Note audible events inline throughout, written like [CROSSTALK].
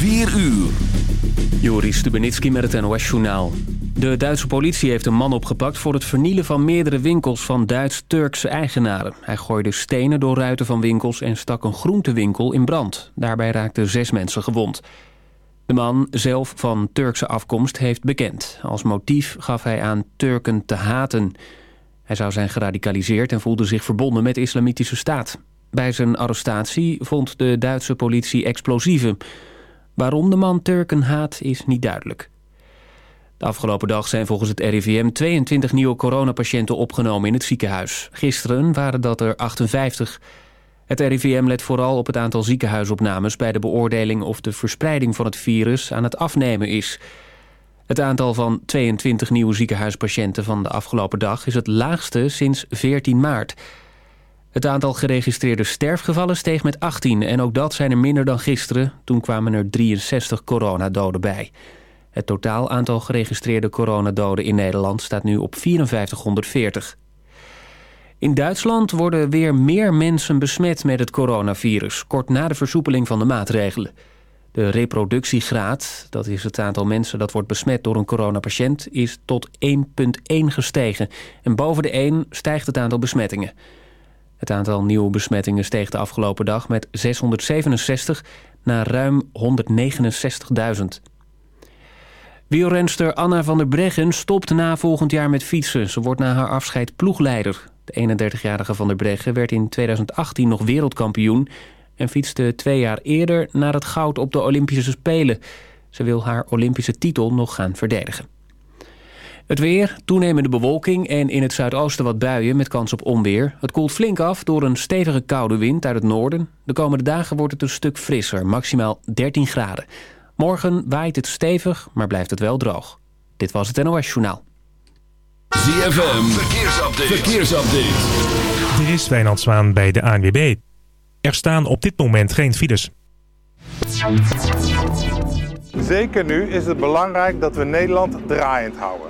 4 uur. Joris Stubenitski met het NOS-journaal. De Duitse politie heeft een man opgepakt voor het vernielen van meerdere winkels van Duits-Turkse eigenaren. Hij gooide stenen door ruiten van winkels en stak een groentewinkel in brand. Daarbij raakten zes mensen gewond. De man, zelf van Turkse afkomst, heeft bekend. Als motief gaf hij aan Turken te haten. Hij zou zijn geradicaliseerd en voelde zich verbonden met de islamitische staat. Bij zijn arrestatie vond de Duitse politie explosieven. Waarom de man Turken haat is niet duidelijk. De afgelopen dag zijn volgens het RIVM 22 nieuwe coronapatiënten opgenomen in het ziekenhuis. Gisteren waren dat er 58. Het RIVM let vooral op het aantal ziekenhuisopnames... bij de beoordeling of de verspreiding van het virus aan het afnemen is. Het aantal van 22 nieuwe ziekenhuispatiënten van de afgelopen dag... is het laagste sinds 14 maart. Het aantal geregistreerde sterfgevallen steeg met 18... en ook dat zijn er minder dan gisteren. Toen kwamen er 63 coronadoden bij. Het totaal aantal geregistreerde coronadoden in Nederland staat nu op 5440. In Duitsland worden weer meer mensen besmet met het coronavirus... kort na de versoepeling van de maatregelen. De reproductiegraad, dat is het aantal mensen dat wordt besmet door een coronapatiënt... is tot 1,1 gestegen. En boven de 1 stijgt het aantal besmettingen. Het aantal nieuwe besmettingen steeg de afgelopen dag met 667 naar ruim 169.000. Wielrenster Anna van der Breggen stopt na volgend jaar met fietsen. Ze wordt na haar afscheid ploegleider. De 31-jarige van der Breggen werd in 2018 nog wereldkampioen... en fietste twee jaar eerder naar het goud op de Olympische Spelen. Ze wil haar Olympische titel nog gaan verdedigen. Het weer, toenemende bewolking en in het zuidoosten wat buien met kans op onweer. Het koelt flink af door een stevige koude wind uit het noorden. De komende dagen wordt het een stuk frisser, maximaal 13 graden. Morgen waait het stevig, maar blijft het wel droog. Dit was het NOS Journaal. ZFM, verkeersupdate. verkeersupdate. Er is Wijnand Zwaan bij de ANWB. Er staan op dit moment geen files. Zeker nu is het belangrijk dat we Nederland draaiend houden.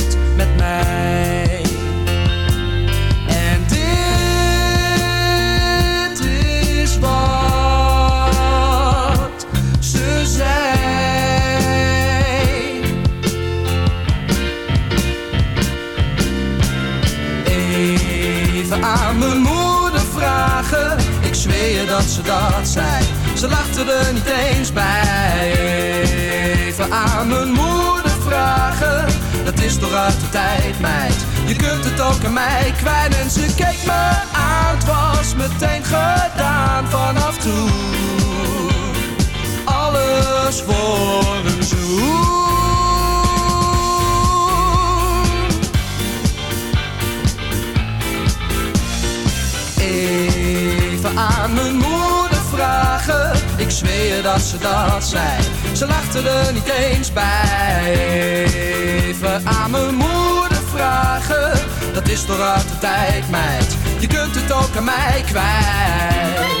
Dat ze dat zei. Ze lachte er niet eens bij. Even aan mijn moeder vragen. Dat is toch uit de tijd, meid. Je kunt het ook aan mij kwijt. En ze dat zei. Ze lachte er niet eens bij. Even aan mijn moeder vragen. Dat is toch uit tijd, meid. Je kunt het ook aan mij kwijt.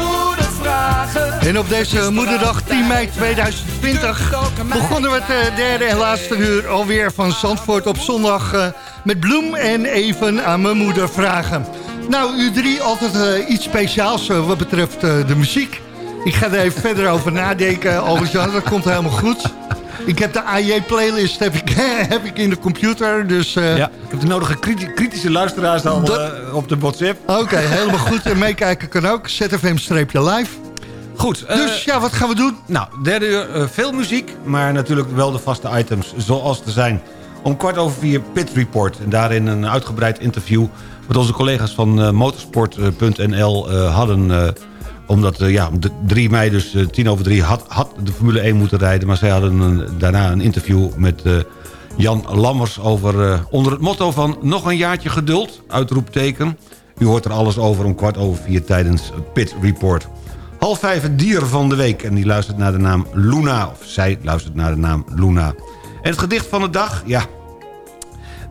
En op deze moederdag 10 mei 2020 begonnen we het eh, derde en laatste uur alweer van Zandvoort op zondag eh, met bloem en even aan mijn moeder vragen. Nou, u drie altijd eh, iets speciaals wat betreft eh, de muziek. Ik ga er even [LAUGHS] verder over nadenken, Albert-Jan, dat komt helemaal goed. Ik heb de AJ-playlist heb ik, [LAUGHS] heb ik in de computer, dus... eh, Ja, ik heb de nodige kriti- kritische luisteraars Dat- eh, op de WhatsApp. Oké, helemaal goed. En meekijken kan ook. ZFM-live. Goed. eh, Dus ja, wat gaan we doen? Nou, derde uur, eh, veel muziek, maar natuurlijk wel de vaste items zoals er zijn. Om kwart over vier Pit Report. En daarin een uitgebreid interview wat onze collega's van eh, motorsport.nl hadden. omdat ja, de 3 mei, dus tien over drie, had, had de Formule 1 moeten rijden. Maar zij hadden een, daarna een interview met Jan Lammers over... onder het motto van nog een jaartje geduld, uitroepteken. U hoort er alles over om kwart over vier tijdens Pit Report. Half vijf het dier van de week. En die luistert naar de naam Luna. Of zij luistert naar de naam Luna. En het gedicht van de dag, ja.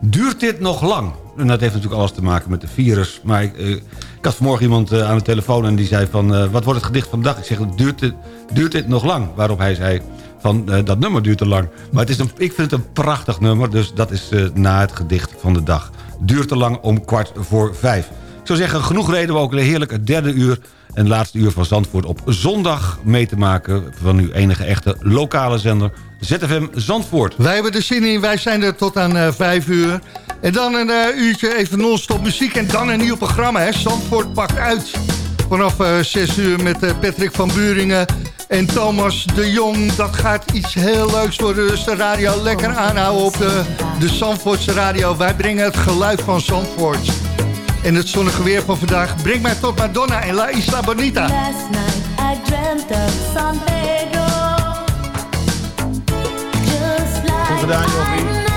Duurt dit nog lang? En dat heeft natuurlijk alles te maken met de virus. Maar ik, eh, ik had vanmorgen iemand eh, aan de telefoon en die zei van... eh, wat wordt het gedicht van de dag? Ik zeg, duurt dit, duurt nog lang? Waarop hij zei van, dat nummer duurt te lang. Maar het is een, ik vind het een prachtig nummer. Dus dat is na het gedicht van de dag. Duurt te lang om kwart voor vijf. Ik zou zeggen, genoeg reden we ook heerlijk het derde uur... en laatste uur van Zandvoort op zondag mee te maken... van uw enige echte lokale zender ZFM Zandvoort. Wij hebben er zin in. Wij zijn er tot aan eh, vijf uur. En dan een eh, uurtje even non-stop muziek. En dan een nieuw programma. Hè. Zandvoort pakt uit. Vanaf eh, zes uur met Patrick van Buringen en Thomas de Jong. Dat gaat iets heel leuks worden. Dus de radio lekker aanhouden op de, de Zandvoortse radio. Wij brengen het geluid van Zandvoort. En het zonnige weer van vandaag brengt mij tot Madonna en La Isla Bonita. Last night I dreamt of San Pedro. Just like Komt gedaan, Jochie.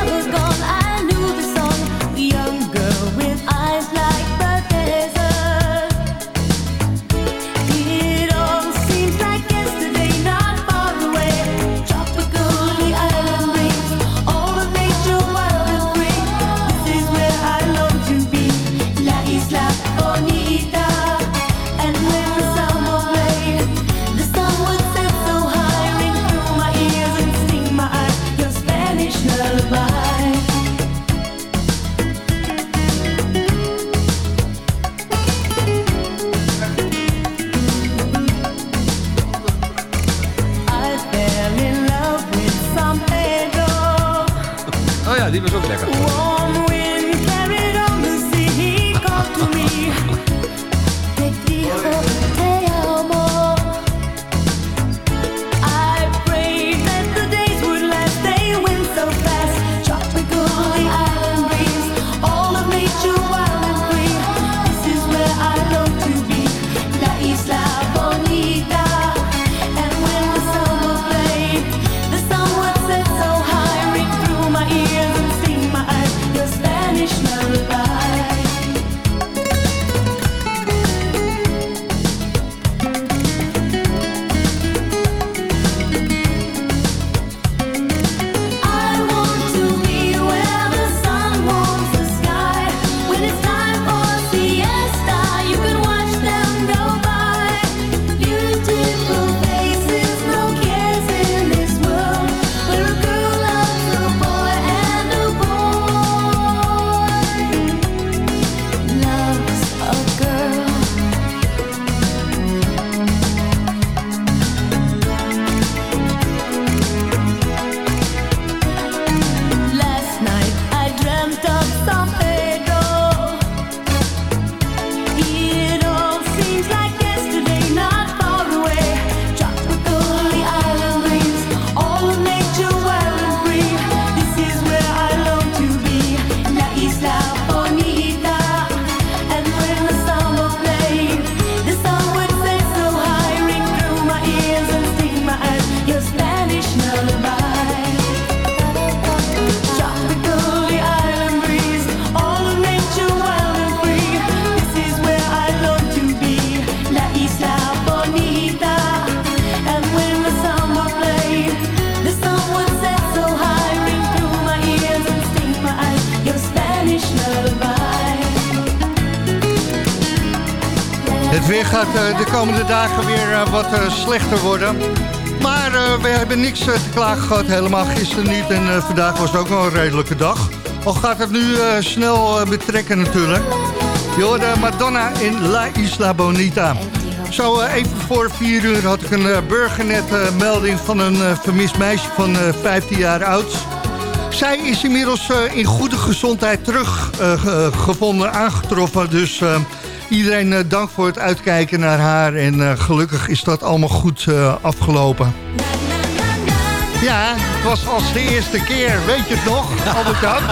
Eh, slechter worden. Maar eh, we hebben niks eh, te klagen gehad, helemaal gisteren niet. En vandaag was het ook nog een redelijke dag. Al gaat het nu snel betrekken natuurlijk. Je Madonna in La Isla Bonita. Zo even voor vier uur had ik een burgernet melding van een vermist meisje van 15 jaar oud. Zij is inmiddels in goede gezondheid teruggevonden, aangetroffen. Dus iedereen eh, dank voor het uitkijken naar haar. En eh, gelukkig is dat allemaal goed eh, afgelopen. Ja, het was als de eerste keer. Weet je het nog, Albert Jan?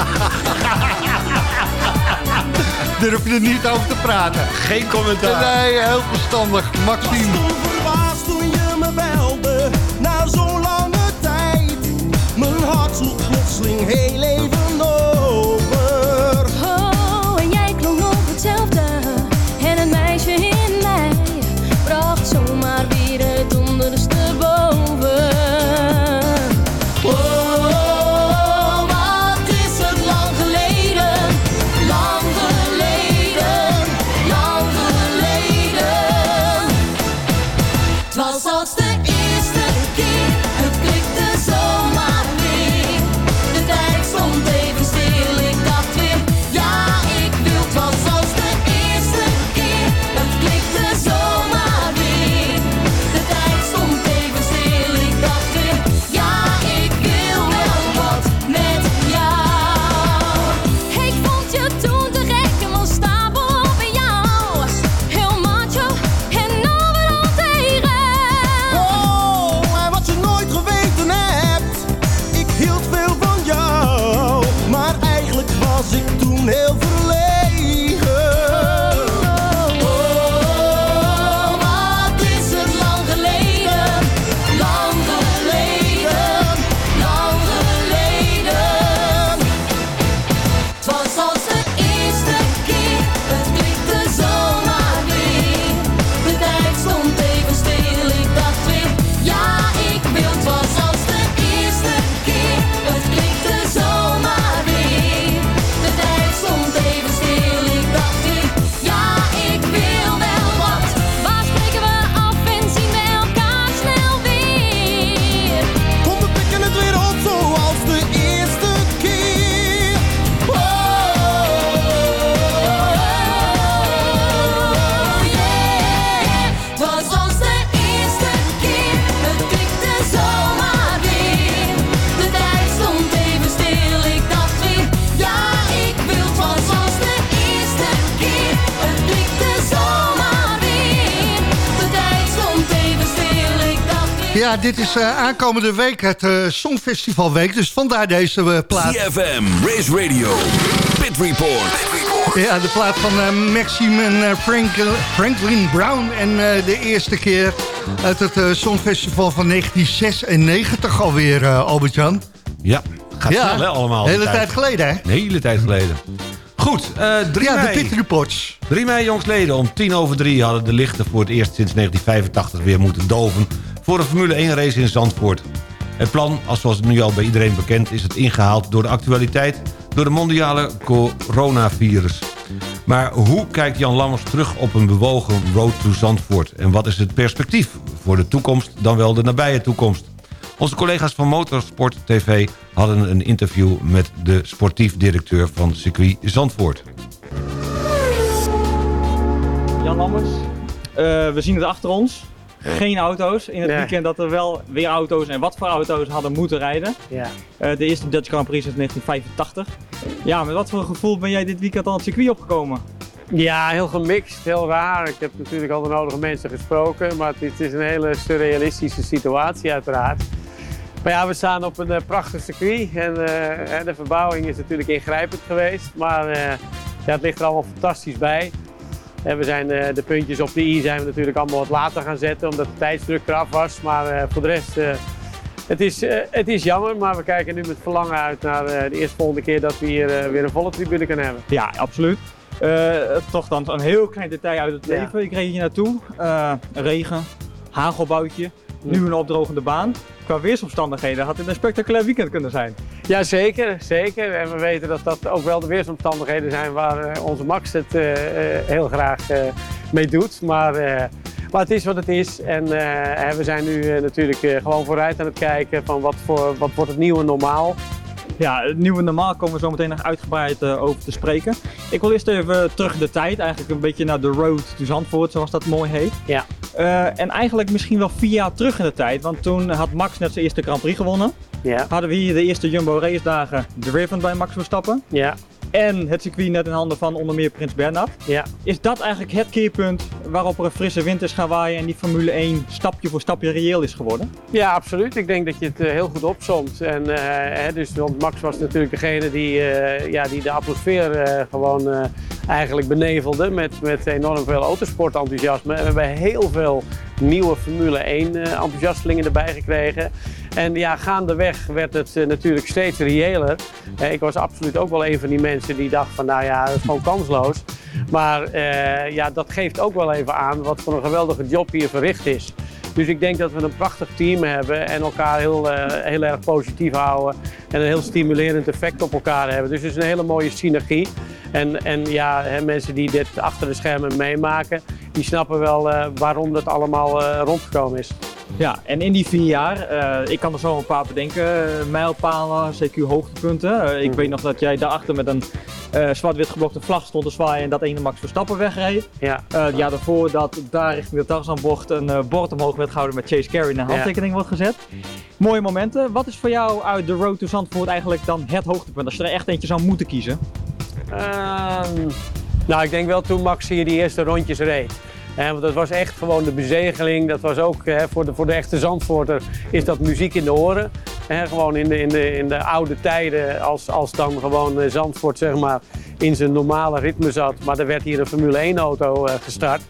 [LAUGHS] Durf je er niet over te praten. Geen commentaar. Nee, heel verstandig. Maxime. Toen je me belde. Na zo'n lange tijd. Mijn hart zo plotseling heel Ja, dit is eh, aankomende week het eh, Songfestivalweek. Dus vandaar deze eh, plaat. CFM, Race Radio, Pit Report. Ja, de plaat van Maxime en Frank, Franklin Brown. En de eerste keer uit het eh, Songfestival van 1996 alweer, eh, Albert-Jan. Ja, gaat Ja, snel hè, allemaal. hele die tijd geleden, hè? Een hele tijd geleden. Goed, eh 3 Ja, de. Pit Reports. 3 mei jongsleden om tien over drie hadden de lichten voor het eerst sinds 1985 weer moeten doven voor een Formule 1 race in Zandvoort. Het plan, als zoals het nu al bij iedereen bekend is het ingehaald door de actualiteit door de mondiale coronavirus. Maar hoe kijkt Jan Lammers terug op een bewogen road to Zandvoort? En wat is het perspectief voor de toekomst dan wel de nabije toekomst? Onze collega's van Motorsport TV hadden een interview met de sportief directeur van circuit Zandvoort. Jan Lammers. Eh, we zien het achter ons. Geen auto's. In het weekend dat er wel weer auto's en wat voor auto's hadden moeten rijden. Ja. Eh, de eerste Dutch Grand Prix sinds 1985. Ja, met wat voor gevoel ben jij dit weekend aan het circuit opgekomen? Ja, heel gemixt, heel raar. Ik heb natuurlijk al de nodige mensen gesproken, maar het is een hele surrealistische situatie uiteraard. Maar ja, we staan op een eh, prachtig circuit en eh, de verbouwing is natuurlijk ingrijpend geweest. Maar ja, het ligt er allemaal fantastisch bij. En we zijn eh, de puntjes op de i zijn we natuurlijk allemaal wat later gaan zetten, omdat de tijdsdruk eraf was. Maar eh, voor de rest, eh, het, is, het is jammer, maar we kijken nu met verlangen uit naar de eerstvolgende keer dat we hier weer een volle tribune kunnen hebben. Ja, absoluut. Toch dan een heel klein detail uit het Ja. leven. Ik reed hier naartoe. Regen, hagelboutje, nu een opdrogende baan. Qua weersomstandigheden had dit een spectaculair weekend kunnen zijn. Ja, zeker, zeker. En we weten dat dat ook wel de weersomstandigheden zijn waar eh, onze Max het eh, eh, heel graag eh, mee doet. Maar, maar het is wat het is. En we zijn nu natuurlijk gewoon vooruit aan het kijken van wat, voor, wat wordt het nieuwe normaal. Ja, het nieuwe normaal komen we zo meteen nog uitgebreid eh, over te spreken. Ik wil eerst even terug de tijd, eigenlijk een beetje naar de road to Zandvoort, zoals dat mooi heet. Ja. Eh, en eigenlijk misschien wel vier jaar terug in de tijd, want toen had Max net zijn eerste Grand Prix gewonnen. Ja. Hadden we hier de eerste Jumbo race dagen driven bij Max Verstappen. Ja. En het circuit net in handen van onder meer Prins Bernhard. Ja. Is dat eigenlijk het keerpunt waarop er een frisse wind is gaan waaien en die Formule 1 stapje voor stapje reëel is geworden? Ja, absoluut. Ik denk dat je het eh, heel goed opzomt. En, eh, hè, dus, want Max was natuurlijk degene die, eh, ja, die de atmosfeer gewoon eigenlijk benevelde met, met enorm veel autosportenthousiasme. En we hebben heel veel nieuwe Formule 1 eh, enthousiastelingen erbij gekregen. En ja, gaandeweg werd het eh, natuurlijk steeds reëler. Eh, ik was absoluut ook wel een van die mensen die dacht van nou ja, is gewoon kansloos. Maar eh, ja, dat geeft ook wel even aan wat voor een geweldige job hier verricht is. Dus ik denk dat we een prachtig team hebben en elkaar heel, heel erg positief houden. En een heel stimulerend effect op elkaar hebben. Dus het is een hele mooie synergie. En, en ja, hè, mensen die dit achter de schermen meemaken, die snappen wel eh, waarom dat allemaal eh, rondgekomen is. Ja, en in die vier jaar, eh, ik kan er zo een paar bedenken, mijlpalen, CQ hoogtepunten. Eh, ik weet nog dat jij daarachter met een zwart-wit geblokte vlag stond te zwaaien en dat ene Max Verstappen wegreed. Ja. Het jaar daarvoor dat daar richting de Tarzanbocht een bord omhoog werd gehouden met Chase Carey en een handtekening wordt gezet. Mooie momenten. Wat is voor jou uit de Road to Zandvoort eigenlijk dan het hoogtepunt? Als je er echt eentje zou moeten kiezen. Ehm, nou, ik denk wel toen Max hier die eerste rondjes reed. Want dat was echt gewoon de bezegeling. Dat was ook voor, de, voor de echte Zandvoorter is dat muziek in de oren. Gewoon in de, in, de, in de oude tijden, als, als dan gewoon eh, Zandvoort zeg maar, in zijn normale ritme zat. Maar er werd hier een Formule 1 auto eh, gestart.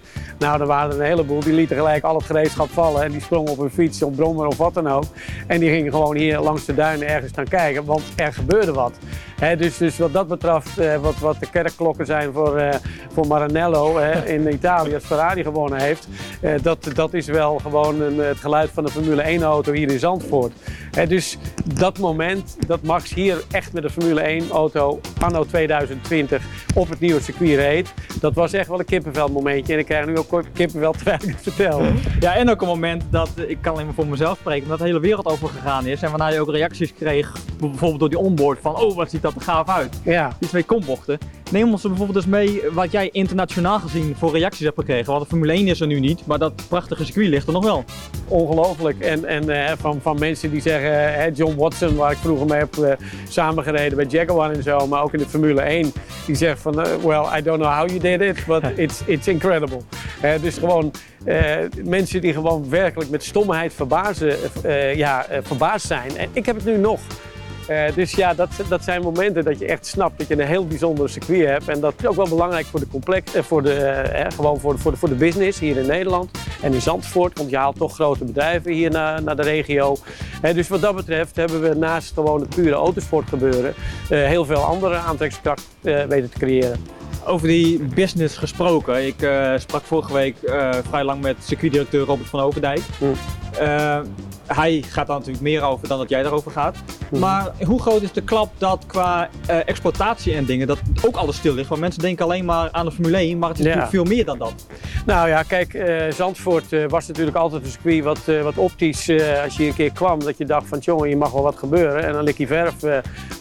Nou, er waren er een heleboel die lieten gelijk al het gereedschap vallen. En die sprongen op een fiets, op brommer of wat dan ook. En die gingen gewoon hier langs de duinen ergens staan kijken, want er gebeurde wat. Dus, dus wat dat betreft, eh, wat, wat de kerkklokken zijn voor, eh, voor Maranello in Italië als Ferrari gewonnen heeft. eh, dat, dat is wel gewoon een, het geluid van de Formule 1 auto hier in Zandvoort. Dus dat moment dat Max hier echt met de Formule 1 auto anno 2020 op het nieuwe circuit reed. Dat was echt wel een kippenvel momentje. En ik krijg nu ook kippenvel terwijl ik het vertel. Ja, en ook een moment dat, ik kan alleen maar voor mezelf spreken, dat de hele wereld over gegaan is. En waarna je ook reacties kreeg, bijvoorbeeld door die onboard, van oh wat ziet dat er gaaf uit. Ja. Die twee kombochten. Neem ons er bijvoorbeeld eens mee wat jij internationaal gezien voor reacties hebt gekregen. Want de Formule 1 is er nu niet, maar dat prachtige circuit ligt er nog wel. Ongelooflijk. En, en eh, van, van mensen die zeggen, hè, John Watson, waar ik vroeger mee heb eh, samengereden bij Jaguar en zo, maar ook in de Formule 1, die zegt van, eh, well, I don't know how you did it, but [LAUGHS] it's, it's incredible. Dus gewoon mensen die gewoon werkelijk met stomheid verbazen, ja, verbaasd zijn. En ik heb het nu nog. Eh, dus ja, dat, dat zijn momenten dat je echt snapt dat je een heel bijzonder circuit hebt. En dat is ook wel belangrijk voor de, complex, eh, voor de, eh, gewoon voor, de, voor, de, voor de business hier in Nederland en in Zandvoort. Want je haalt toch grote bedrijven hier naar, naar de regio. Dus wat dat betreft hebben we naast gewoon het pure autosport gebeuren... heel veel andere aantrekkingskracht weten te creëren. Over die business gesproken. Ik sprak vorige week vrij lang met circuitdirecteur Robert van Overdijk. Eh, hij gaat daar natuurlijk meer over dan dat jij daarover gaat. Maar hoe groot is de klap dat qua eh, exploitatie en dingen, dat ook alles stil ligt? Want mensen denken alleen maar aan de Formule 1, maar het is Ja. natuurlijk veel meer dan dat. Nou ja, kijk, eh, Zandvoort eh, was natuurlijk altijd een circuit wat, wat optisch, als je hier een keer kwam, dat je dacht van jongen, hier mag wel wat gebeuren. En dan lik je verf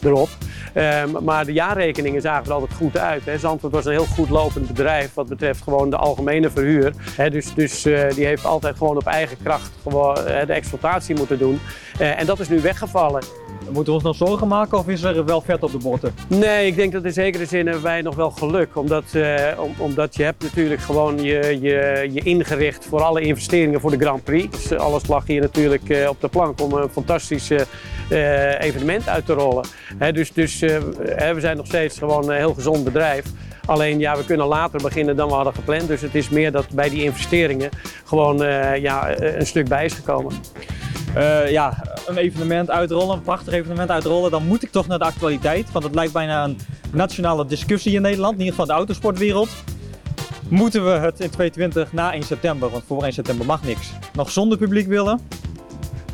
erop. Ehm, maar de jaarrekeningen zagen er altijd goed uit. Hè. Zandvoort was een heel goed lopend bedrijf wat betreft gewoon de algemene verhuur. Hè, dus dus eh, die heeft altijd gewoon op eigen kracht gewoon, eh, de exploitatie moeten doen. Eh, en dat is nu weggevallen. Moeten we ons nog zorgen maken of is er wel vet op de botten? Nee, ik denk dat in zekere zin wij nog wel geluk. Omdat, eh, om- omdat je hebt natuurlijk gewoon je, je, je ingericht voor alle investeringen voor de Grand Prix. Dus eh, alles lag hier natuurlijk eh, op de plank om een fantastisch evenement uit te rollen. Dus dus we zijn nog steeds gewoon een heel gezond bedrijf. Alleen ja, we kunnen later beginnen dan we hadden gepland. Dus het is meer dat bij die investeringen gewoon eh, ja, eh, een stuk bij is gekomen. Eh, ja, een evenement uitrollen, een prachtig evenement uitrollen, dan moet ik toch naar de actualiteit. Want het lijkt bijna een nationale discussie in Nederland, in ieder geval de autosportwereld. Moeten we het in 2020 na 1 september, want voor 1 september mag niks, nog zonder publiek willen?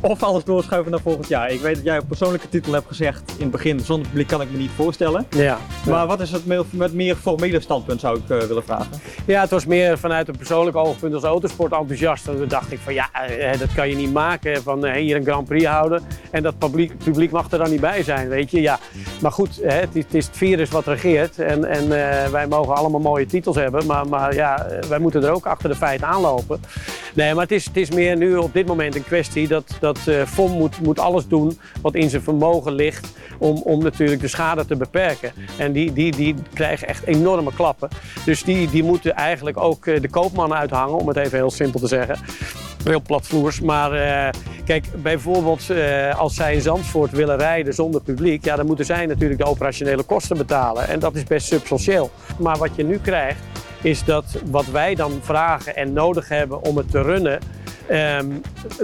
Of alles doorschuiven naar volgend jaar? Ik weet dat jij op persoonlijke titel hebt gezegd in het begin, zonder publiek kan ik me niet voorstellen. Ja. Maar wat is het me- met meer formele standpunt zou ik eh, willen vragen? Ja, het was meer vanuit een persoonlijk oogpunt als autosportenthousiast. En toen dacht ik van ja, eh, dat kan je niet maken. Van eh, hier een Grand Prix houden en dat publiek, publiek mag er dan niet bij zijn, weet je. Ja. Maar goed, het, is, het virus wat regeert. En, en wij mogen allemaal mooie titels hebben. Maar, maar ja, wij moeten er ook achter de feiten aanlopen. Nee, maar het is, het is meer nu op dit moment een kwestie dat, dat eh FOM moet, moet alles doen wat in zijn vermogen ligt. Om, om natuurlijk de schade te beperken. En die, die, die krijgen echt enorme klappen. Dus die, die moeten eigenlijk ook eh, de koopmannen uithangen, om het even heel simpel te zeggen. Heel platvloers. Maar eh, kijk, bijvoorbeeld als zij in Zandvoort willen rijden zonder publiek, ja, dan moeten zij natuurlijk de operationele kosten betalen. En dat is best substantieel. Maar wat je nu krijgt, is dat wat wij dan vragen en nodig hebben om het te runnen, ehm,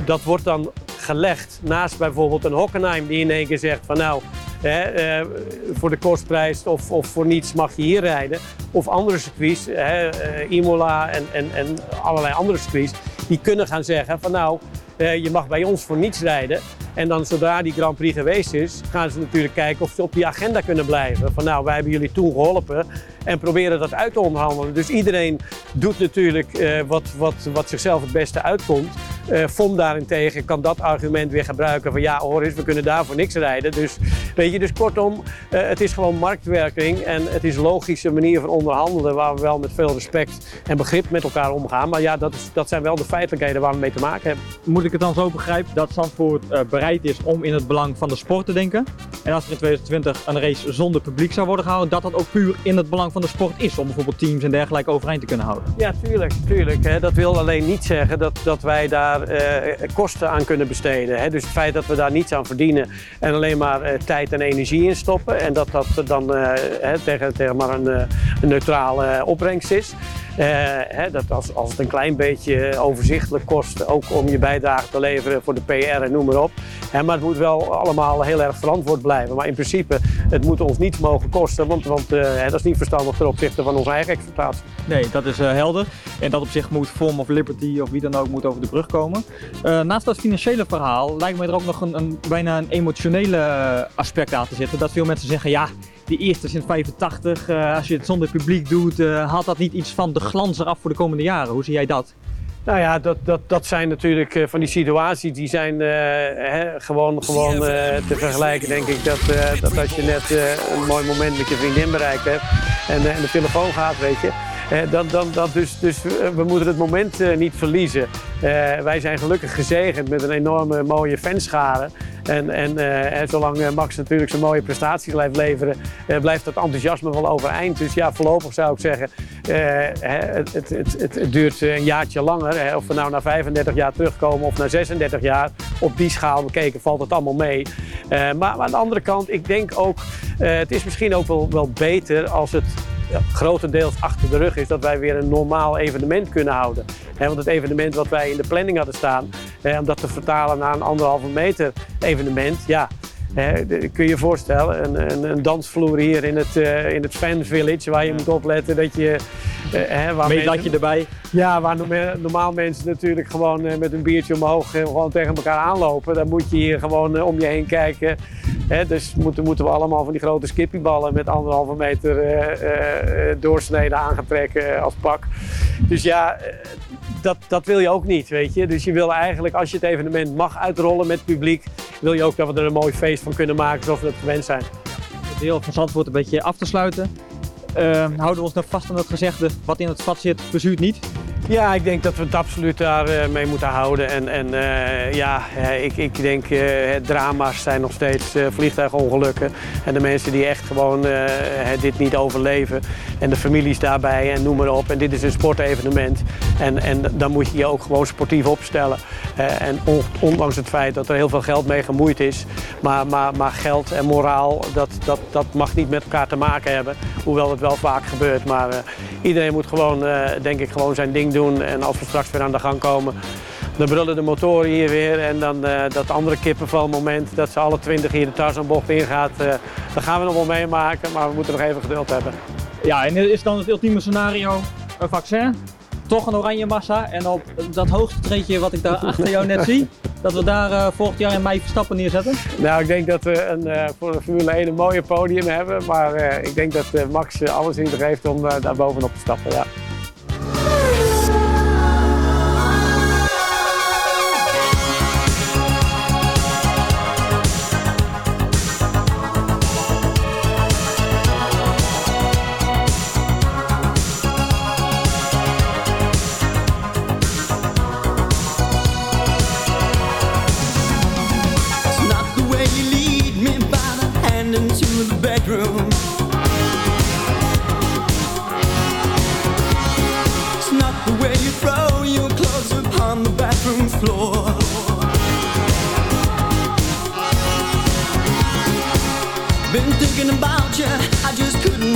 dat wordt dan gelegd naast bijvoorbeeld een Hockenheim die in één keer zegt van nou, hè, eh, voor de kostprijs of, of voor niets mag je hier rijden. Of andere circuits, hè, eh, Imola en, en, en allerlei andere circuits, die kunnen gaan zeggen van nou, eh, je mag bij ons voor niets rijden. En dan zodra die Grand Prix geweest is, gaan ze natuurlijk kijken of ze op die agenda kunnen blijven. Van nou, wij hebben jullie toen geholpen en proberen dat uit te onderhandelen. Dus iedereen doet natuurlijk eh, wat, wat, wat zichzelf het beste uitkomt. Eh FOM daarentegen kan dat argument weer gebruiken van ja hoor eens, we kunnen daar voor niks rijden. Dus weet je, dus kortom, eh, het is gewoon marktwerking en het is een logische manier van onderhandelen waar we wel met veel respect en begrip met elkaar omgaan. Maar ja, dat, is, dat zijn wel de feitelijkheden waar we mee te maken hebben. Moet ik het dan zo begrijpen dat Zandvoort bereid is om in het belang van de sport te denken? En als er in 2020 een race zonder publiek zou worden gehouden, dat dat ook puur in het belang van de sport is om bijvoorbeeld teams en dergelijke overeind te kunnen houden? Ja, tuurlijk. tuurlijk hè. Dat wil alleen niet zeggen dat, dat wij daar eh, kosten aan kunnen besteden. Hè. Dus het feit dat we daar niets aan verdienen en alleen maar eh, tijd en energie in stoppen. En dat dat dan eh, tegen, tegen maar een, eh, een neutrale opbrengst is. Eh, dat als, als het een klein beetje overzichtelijk kost, ook om je bijdrage te leveren voor de PR en noem maar op. Maar het moet wel allemaal heel erg verantwoord blijven. Maar in principe, het moet ons niets mogen kosten, want, want eh, dat is niet verstandig ten opzichte van onze eigen exploitatie. Nee, dat is eh, helder. En dat op zich moet Form of Liberty of wie dan ook moet over de brug komen. Naast dat financiële verhaal lijkt me er ook nog een, een bijna een emotionele aspect aan te zitten. Dat veel mensen zeggen, ja, die eerste sinds 85, eh, als je het zonder publiek doet, eh, haalt dat niet iets van de glans eraf voor de komende jaren? Hoe zie jij dat? Nou ja, dat, dat, dat zijn natuurlijk eh, van die situaties die zijn hè, gewoon, gewoon te vergelijken, denk ik. Dat, dat als je net een mooi moment met je vriendin bereikt hebt en, en de telefoon gaat, weet je. Dan, dan, dus, dus eh, we moeten het moment eh, niet verliezen. Eh, wij zijn gelukkig gezegend met een enorme mooie fanschare. En, en, en zolang Max natuurlijk zijn mooie prestaties blijft leveren, blijft dat enthousiasme wel overeind. Dus ja, voorlopig zou ik zeggen, het, het, het, het, duurt een jaartje langer. Of we nou na 35 jaar terugkomen of na 36 jaar, op die schaal bekeken valt het allemaal mee. Maar, maar aan de andere kant, ik denk ook, het is misschien ook wel, wel beter als het ja, grotendeels achter de rug is dat wij weer een normaal evenement kunnen houden. Want het evenement wat wij in de planning hadden staan, hè, om dat te vertalen naar een anderhalve meter evenement, ja. de- kun je je voorstellen, een, een, een dansvloer hier in het, eh, in het fan village, waar je moet opletten dat je... eh, hè, waar Meetlatje mensen- erbij. Ja, waar norma- normaal mensen natuurlijk gewoon eh, met een biertje omhoog eh, gewoon tegen elkaar aanlopen. Dan moet je hier gewoon eh, om je heen kijken. Hè, dus moeten, moeten we allemaal van die grote skippieballen met anderhalve meter eh, eh, eh, doorsneden aangetrekken als pak. Dus ja, eh, dat, dat wil je ook niet, weet je. Dus je wil eigenlijk, als je het evenement mag uitrollen met het publiek, wil je ook dat we er een mooi feest van kunnen maken zoals we dat gewend zijn. Het deel van Zandvoort een beetje af te sluiten. Eh, houden we ons nog vast aan dat gezegde, wat in het vat zit, verzuurt niet. Ja, ik denk dat we het absoluut daar eh, mee moeten houden. En, en eh, ja, eh, ik, ik denk het drama's zijn nog steeds eh, vliegtuigongelukken. En de mensen die echt gewoon dit niet overleven. En de families daarbij en noem maar op. En dit is een sportevenement. En, en dan moet je je ook gewoon sportief opstellen. Eh, en on- ondanks het feit dat er heel veel geld mee gemoeid is. Maar, maar, maar geld en moraal, dat, dat, dat mag niet met elkaar te maken hebben. Hoewel het wel vaak gebeurt. Maar eh, iedereen moet gewoon, eh, denk ik, gewoon zijn ding doen. En als we straks weer aan de gang komen, dan brullen de motoren hier weer. En dan dat andere kippenvelmoment, dat ze alle twintig hier de Tarzanbocht ingaat. eh dat gaan we nog wel meemaken, maar we moeten nog even geduld hebben. Ja, en is dan het ultieme scenario een vaccin? Toch een oranje massa en op dat hoogste treedje wat ik daar [LAUGHS] achter jou net zie, dat we daar eh, volgend jaar in mei Verstappen neerzetten? Nou, ik denk dat we een, eh, voor de Formule 1 een mooie podium hebben. Maar eh, ik denk dat Max alles in zich heeft om daar bovenop te stappen. Ja.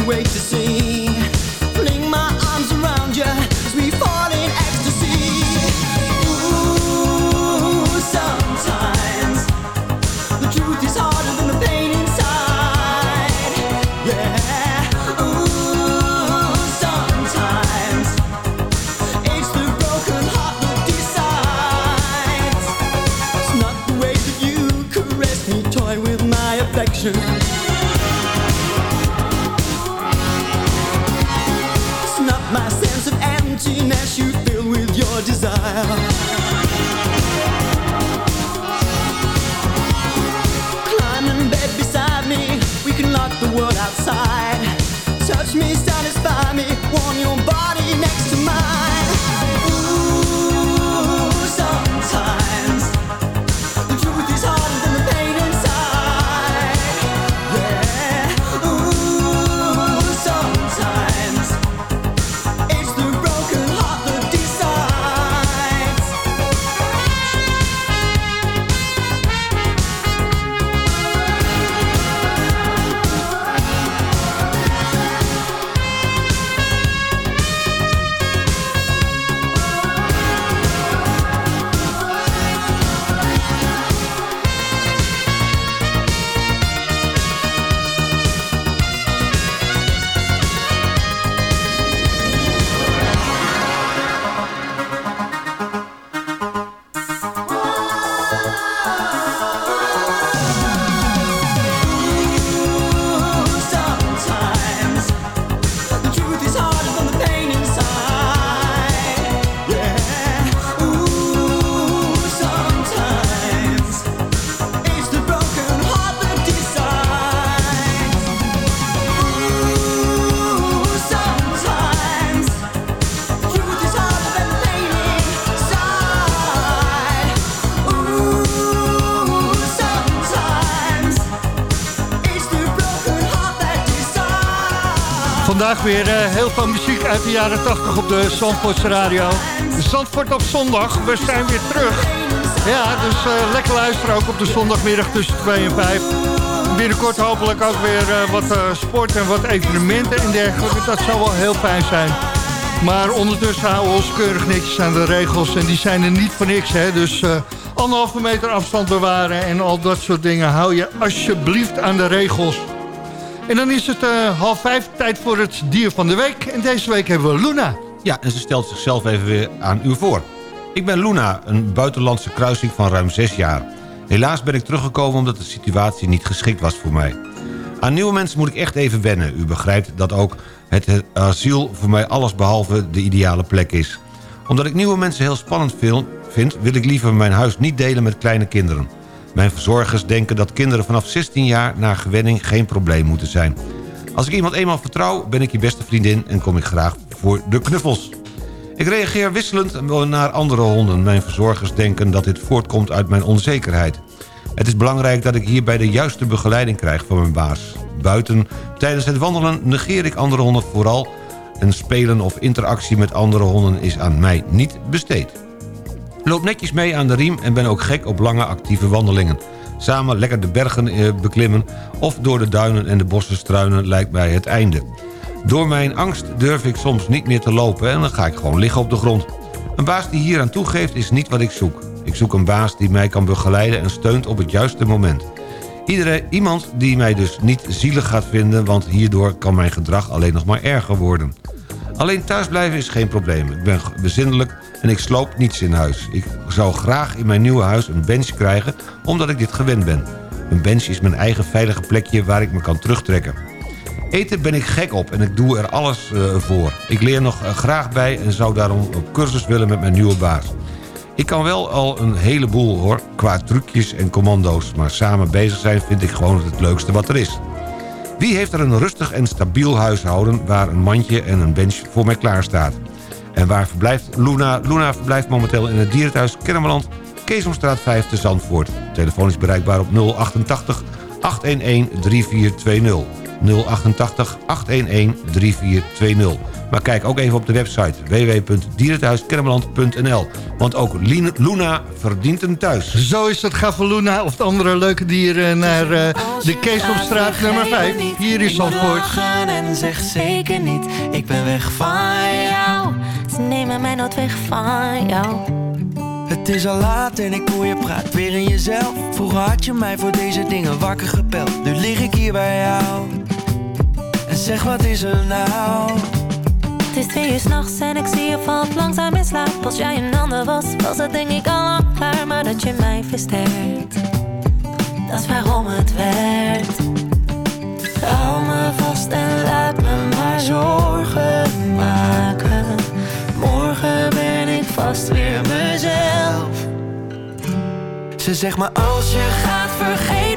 Wait to see. Vandaag weer eh, heel veel muziek uit de jaren 80 op de Zandvoortse radio. Zandvoort op zondag, we zijn weer terug. Ja, dus eh, lekker luisteren ook op de zondagmiddag tussen 2 en 5. Binnenkort hopelijk ook weer eh, wat sport en wat evenementen en dergelijke. Dat zou wel heel fijn zijn. Maar ondertussen houden we ons keurig netjes aan de regels. En die zijn er niet voor niks, hè. Dus anderhalve meter afstand bewaren en al dat soort dingen. Hou je alsjeblieft aan de regels. En dan is het eh, half vijf, tijd voor het dier van de week. En deze week hebben we Luna. Ja, en ze stelt zichzelf even weer aan u voor. Ik ben Luna, een buitenlandse kruising van ruim zes jaar. Helaas ben ik teruggekomen omdat de situatie niet geschikt was voor mij. Aan nieuwe mensen moet ik echt even wennen. U begrijpt dat ook het asiel voor mij allesbehalve de ideale plek is. Omdat ik nieuwe mensen heel spannend vind... wil ik liever mijn huis niet delen met kleine kinderen. Mijn verzorgers denken dat kinderen vanaf 16 jaar... na gewenning geen probleem moeten zijn. Als ik iemand eenmaal vertrouw, ben ik je beste vriendin... en kom ik graag voor de knuffels. Ik reageer wisselend naar andere honden. Mijn verzorgers denken dat dit voortkomt uit mijn onzekerheid. Het is belangrijk dat ik hierbij de juiste begeleiding krijg van mijn baas. Buiten, tijdens het wandelen negeer ik andere honden vooral... en spelen of interactie met andere honden is aan mij niet besteed. Loop netjes mee aan de riem en ben ook gek op lange actieve wandelingen. Samen lekker de bergen eh, beklimmen of door de duinen en de bossen struinen lijkt mij het einde. Door mijn angst durf ik soms niet meer te lopen en dan ga ik gewoon liggen op de grond. Een baas die hier aan toegeeft is niet wat ik zoek. Ik zoek een baas die mij kan begeleiden en steunt op het juiste moment. Iedereen, iemand die mij dus niet zielig gaat vinden... want hierdoor kan mijn gedrag alleen nog maar erger worden. Alleen thuisblijven is geen probleem. Ik ben bezinnelijk en ik sloop niets in huis. Ik zou graag in mijn nieuwe huis een bench krijgen... omdat ik dit gewend ben. Een bench is mijn eigen veilige plekje waar ik me kan terugtrekken. Eten ben ik gek op en ik doe er alles eh, voor. Ik leer nog eh, graag bij en zou daarom op cursus willen met mijn nieuwe baas. Ik kan wel al een heleboel hoor, qua trucjes en commando's... maar samen bezig zijn vind ik gewoon het leukste wat er is. Wie heeft er een rustig en stabiel huishouden... waar een mandje en een bench voor mij klaar staat? En waar verblijft Luna? Luna verblijft momenteel in het dierenthuis Kennemerland... Keesomstraat 5 te Zandvoort. Telefoon is bereikbaar op 088 811 3420. 088 811 3420. Maar kijk ook even op de website www.dierenthuiskennemerland.nl. Want ook Lien- Luna verdient een thuis. Zo is het. Ga van Luna of de andere leuke dieren naar eh, de Keesomstraat nummer 5. Hier is Zandvoort. en zeg zeker niet, ik ben weg van jou. Ze nemen mij nooit weg van jou. Het is al laat en ik hoor je praat weer in jezelf. Vroeger had je mij voor deze dingen wakker gepeld. Nu lig ik hier bij jou. En zeg wat is er nou? Het is twee uur s'nachts en ik zie je valt langzaam in slaap. Als jij een ander was, was het denk ik al klaar. Maar dat je mij versterkt, dat is waarom het werkt. Hou me vast en laat me maar zorgen maken. Morgen ben ik vast weer mezelf. Ze zegt maar als je gaat vergeet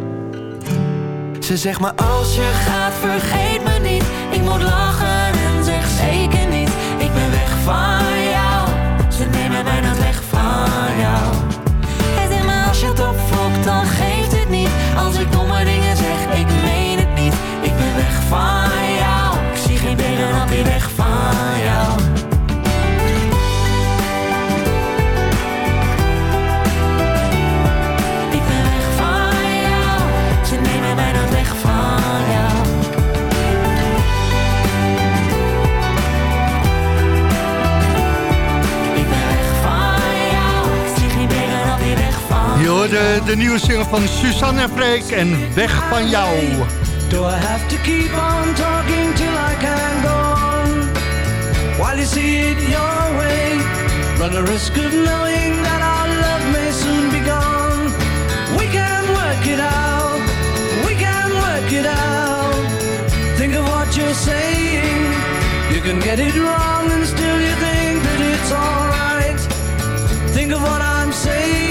Ze zegt maar als je gaat vergeet me niet. Ik moet lachen Hoorde de nieuwe single van Suzanne Freek en Weg van jou. Do I have to keep on talking till I can go on? While you see it your way, run a risk of knowing that our love may soon be gone. We can work it out, we can work it out. Think of what you're saying. You can get it wrong and still you think that it's alright. Think of what I'm saying.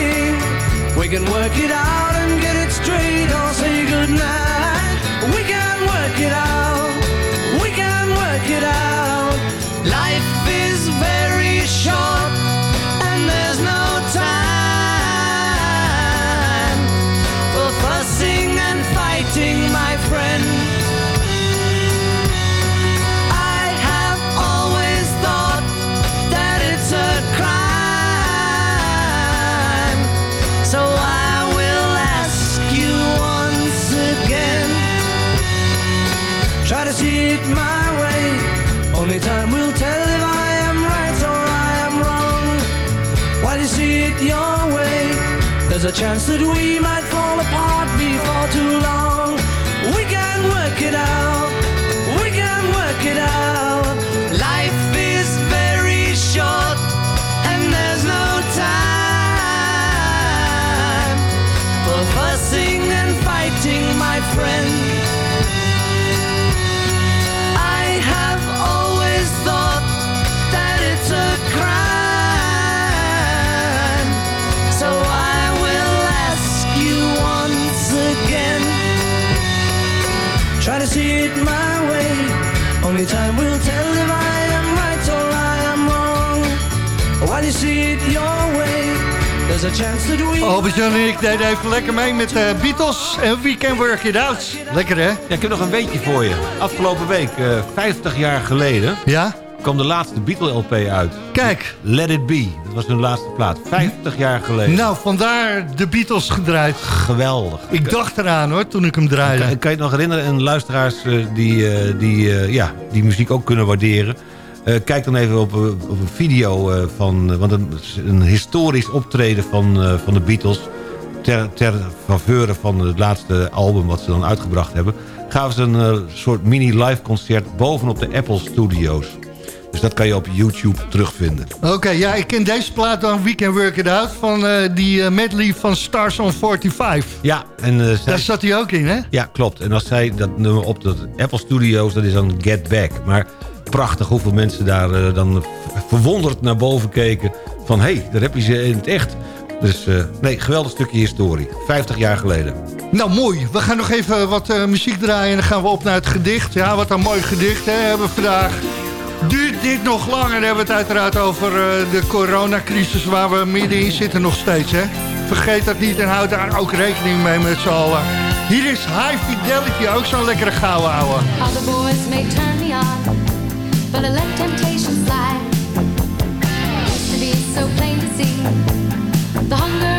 We can work it out and get it straight. I'll say goodnight. We can work it out. We can work it out. Your way, there's a chance that we might fall apart before too long. We can work it out. We can work it out. Only time will tell if I am right or I am wrong. While you see it your way, there's a chance that we. Albert-Jan en ik deden even lekker mee met de Beatles en We Can Work It Out. Lekker hè? Ja, ik heb nog een weetje voor je. Afgelopen week, eh 50 jaar geleden... Ja? kwam de laatste Beatle-LP uit. Kijk. Let It Be. Was hun laatste plaat. 50 jaar geleden. Nou, vandaar de Beatles gedraaid. Geweldig. Ik dacht eraan hoor, toen ik hem draaide. Kan, kan je het nog herinneren? En luisteraars eh, die, eh, die, eh, ja, die muziek ook kunnen waarderen. Kijk dan even op, op een video van... want een, een historisch optreden van, van de Beatles... ter, ter faveur van het laatste album wat ze dan uitgebracht hebben... gaven ze een soort mini-live concert bovenop de Apple Studios. Dus dat kan je op YouTube terugvinden. Oké, ja, ik ken deze plaat dan We Can Work It Out... van eh, die eh, medley van Stars on 45. Ja, en... eh, zij- Daar zat hij ook in, hè? Ja, klopt. En als zij dat nummer op de Apple Studios, dat is dan Get Back. Maar prachtig hoeveel mensen daar dan verwonderd naar boven keken. Van, hé, hey, daar heb je ze in het echt. Dus nee, geweldig stukje historie. 50 jaar geleden. Nou, mooi. We gaan nog even wat muziek draaien en dan gaan we op naar het gedicht. Ja, wat een mooi gedicht hè, hebben we vandaag. Duurt dit nog langer? Dan hebben we het uiteraard over eh, de coronacrisis waar we middenin zitten nog steeds. Hè? Vergeet dat niet en houd daar ook rekening mee met z'n allen. Hier is High Fidelity, ook zo'n lekkere gouden ouwe. I let temptation to be so plain to see the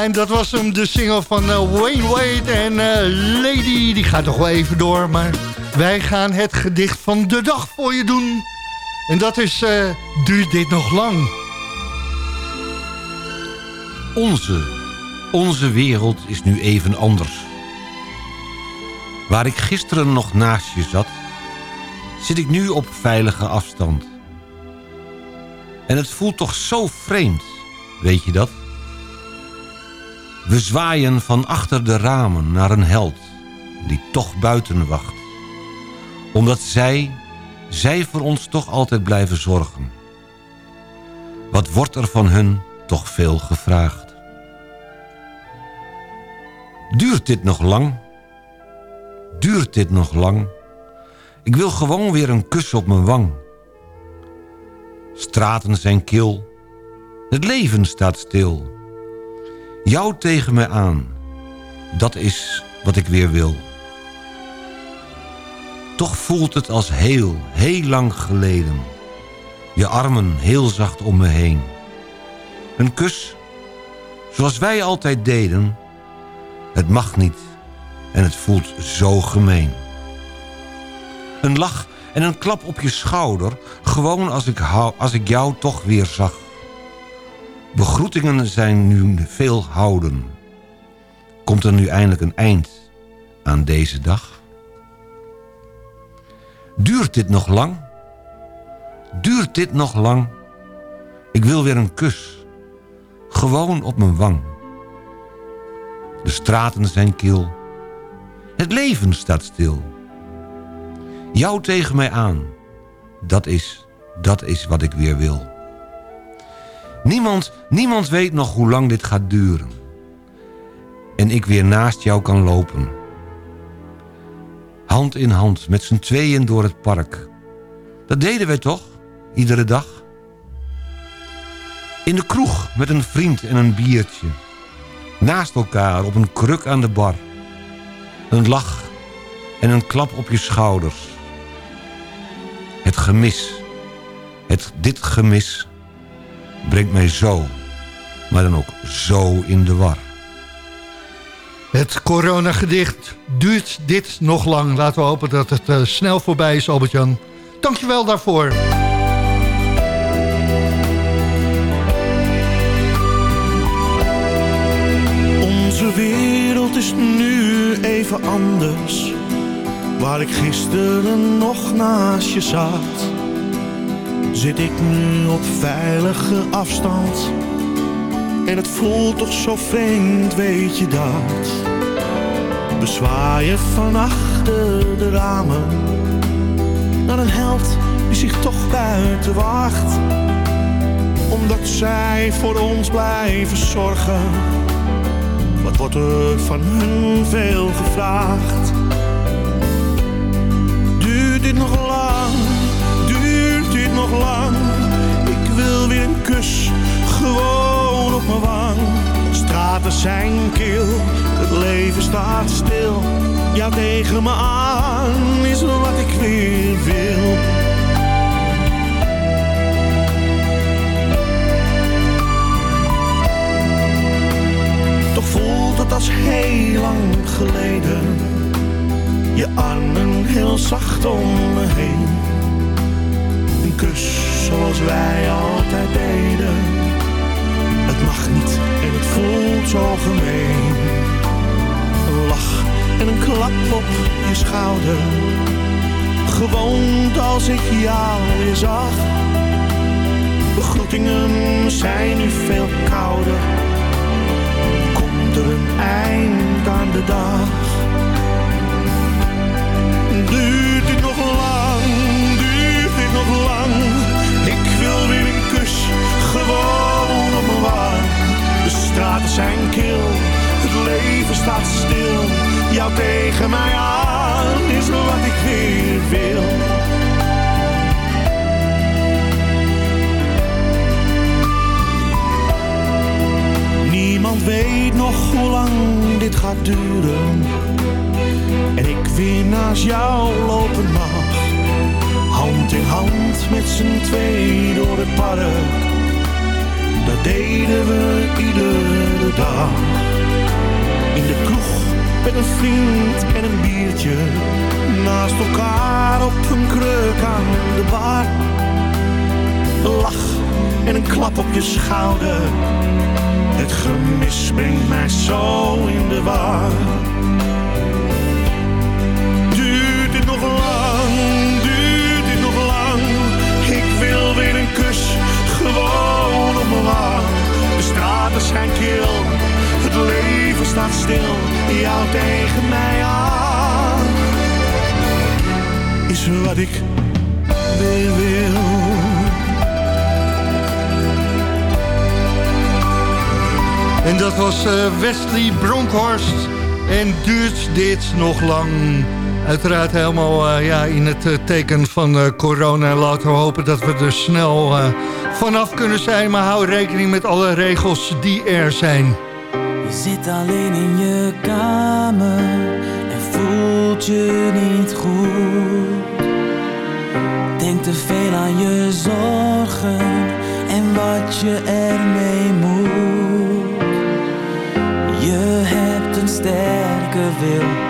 En dat was hem, de single van eh, Wayne Wade en eh, Lady. Die gaat nog wel even door, maar wij gaan het gedicht van de dag voor je doen. En dat is, eh, duurt dit nog lang? Onze, onze wereld is nu even anders. Waar ik gisteren nog naast je zat, zit ik nu op veilige afstand. En het voelt toch zo vreemd, weet je dat? We zwaaien van achter de ramen naar een held die toch buiten wacht. Omdat zij, zij voor ons toch altijd blijven zorgen. Wat wordt er van hun toch veel gevraagd? Duurt dit nog lang? Duurt dit nog lang? Ik wil gewoon weer een kus op mijn wang. Straten zijn kil. Het leven staat stil. Jou tegen mij aan. Dat is wat ik weer wil. Toch voelt het als heel, heel lang geleden. Je armen heel zacht om me heen. Een kus, zoals wij altijd deden. Het mag niet en het voelt zo gemeen. Een lach en een klap op je schouder, gewoon als ik, als ik jou toch weer zag. Begroetingen zijn nu veel houden. Komt er nu eindelijk een eind aan deze dag? Duurt dit nog lang? Duurt dit nog lang? Ik wil weer een kus. Gewoon op mijn wang. De straten zijn kil. Het leven staat stil. Jou tegen mij aan. Dat is, dat is wat ik weer wil. Niemand, niemand weet nog hoe lang dit gaat duren. En ik weer naast jou kan lopen. Hand in hand, met z'n tweeën door het park. Dat deden wij toch, iedere dag? In de kroeg met een vriend en een biertje. Naast elkaar op een kruk aan de bar. Een lach en een klap op je schouders. Het gemis, het, dit gemis, brengt mij zo, maar dan ook zo in de war. Het coronagedicht duurt dit nog lang. Laten we hopen dat het eh, snel voorbij is, Albert-Jan. Dankjewel daarvoor. Onze wereld is nu even anders. Waar ik gisteren nog naast je zat, zit ik nu op veilige afstand. En het voelt toch zo vreemd, weet je dat? We zwaaien van achter de ramen naar een held die zich toch buiten wacht. Omdat zij voor ons blijven zorgen. Wat wordt er van hun veel gevraagd? Duurt dit nog wil weer een kus, gewoon op mijn wang. Straten zijn kil, het leven staat stil. Jou tegen me aan is wat ik weer wil. Toch voelt het als heel lang geleden. Je armen heel zacht om me heen. Kus zoals wij altijd deden. Het mag niet en het voelt zo gemeen. Een lach en een klap op je schouder. Gewoon als ik jou weer zag. Begroetingen zijn nu veel kouder komt er een eind aan de dag. Duurt dit nog lang, De straten zijn kil, het leven staat stil. Jou tegen mij aan is wat ik weer wil. Niemand weet nog hoe lang dit gaat duren. En ik weer naast jou lopen mag. Hand in hand met z'n twee door het park. Dat deden we iedere dag. In de kroeg met een vriend en een biertje. Naast elkaar op een kruk aan de bar. Een lach en een klap op je schouder. Het gemis brengt mij zo in de war. De straten zijn kil, het leven staat stil. Jou tegen mij aan is wat ik weer wil. En dat was eh, Wesley Bronkhorst. En duurt dit nog lang? Uiteraard helemaal eh, ja, in het eh, teken van eh, corona. Laten we hopen dat we er snel vanaf kunnen zijn. Maar hou rekening met alle regels die er zijn. Je zit alleen in je kamer en voelt je niet goed. Denk te veel aan je zorgen en wat je ermee moet. Je hebt een sterke wil,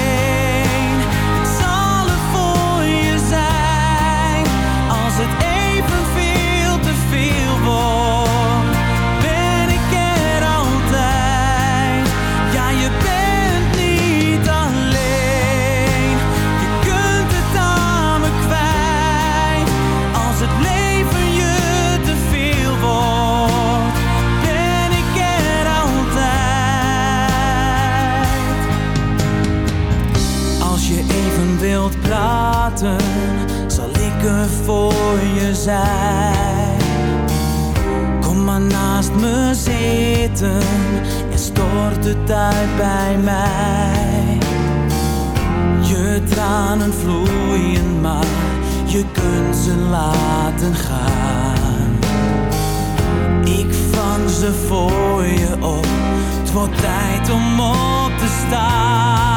Kom maar naast me zitten en stort het uit bij mij. Je tranen vloeien, maar je kunt ze laten gaan. Ik vang angsten voor je op. Het wordt tijd om op te staan.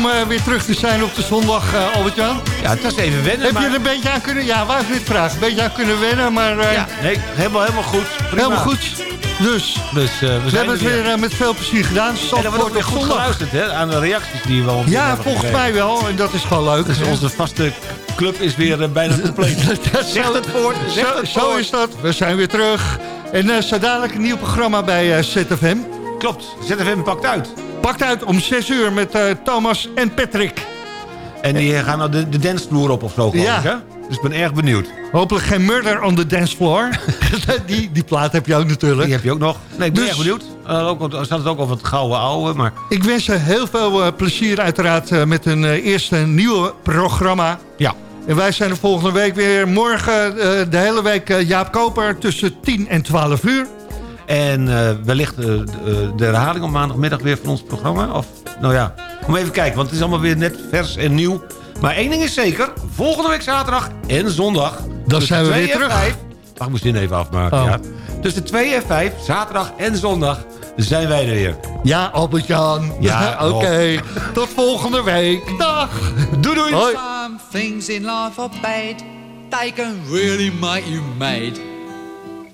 Om eh, weer terug te zijn op de zondag, eh, Albert-Jan? Ja, het was even wennen. Heb maar... je er een beetje aan kunnen... Ja, waar ik dit vraag. Een beetje aan kunnen wennen, maar... eh, Ja, nee, helemaal, helemaal goed. Prima. Helemaal goed. Dus, Dus we, we hebben het er weer met veel plezier gedaan. En er wordt weer goed zondag. geluisterd hè, aan de reacties die we al Ja, volgens mij wel. En dat is gewoon leuk. Dus onze vaste club is weer bijna [LAUGHS] compleet. Zegt het zegt Zo, zo is dat. We zijn weer terug. En eh zo dadelijk een nieuw programma bij ZFM. Klopt, ZFM pakt uit. Pakt uit om 6 uur met eh, Thomas en Patrick. En die gaan nou de, de dancevloer op of zo, geloof Ja. ik, hè? Dus ik ben erg benieuwd. Hopelijk geen murder on the dance floor. [LAUGHS] die, die plaat heb je ook natuurlijk. Die heb je ook nog. Nee, ik ben Dus- erg benieuwd. Uh, ook, er staat het ook over het gouden oude, maar... Ik wens ze heel veel eh, plezier uiteraard eh, met hun eh, eerste nieuwe programma. Ja. En wij zijn er volgende week weer. Morgen eh, de hele week eh, Jaap Koper tussen 10 en 12 uur. En eh, wellicht eh, de, eh, de herhaling op maandagmiddag weer van ons programma? Of, nou ja, kom even kijken, want het is allemaal weer net vers en nieuw. Maar één ding is zeker, volgende week zaterdag en zondag... tussen zijn we 2 weer terug. 5 Mag ik mijn zin even afmaken, Oh. ja. Tussen 2 en 5, zaterdag en zondag, zijn wij er weer. Ja, Albert-Jan. Ja, [LAUGHS] Oké. Tot volgende week. Dag. Doei doei. Hoi. Some things in life are bad. They can really make you mad.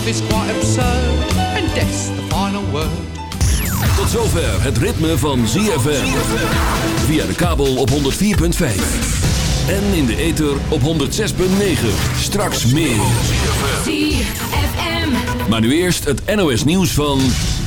Life is quite absurd, and death's the final word. Tot zover het ritme van ZFM. Via de kabel op 104.5. En in de ether op 106.9. Straks meer. ZFM. Maar nu eerst het NOS nieuws van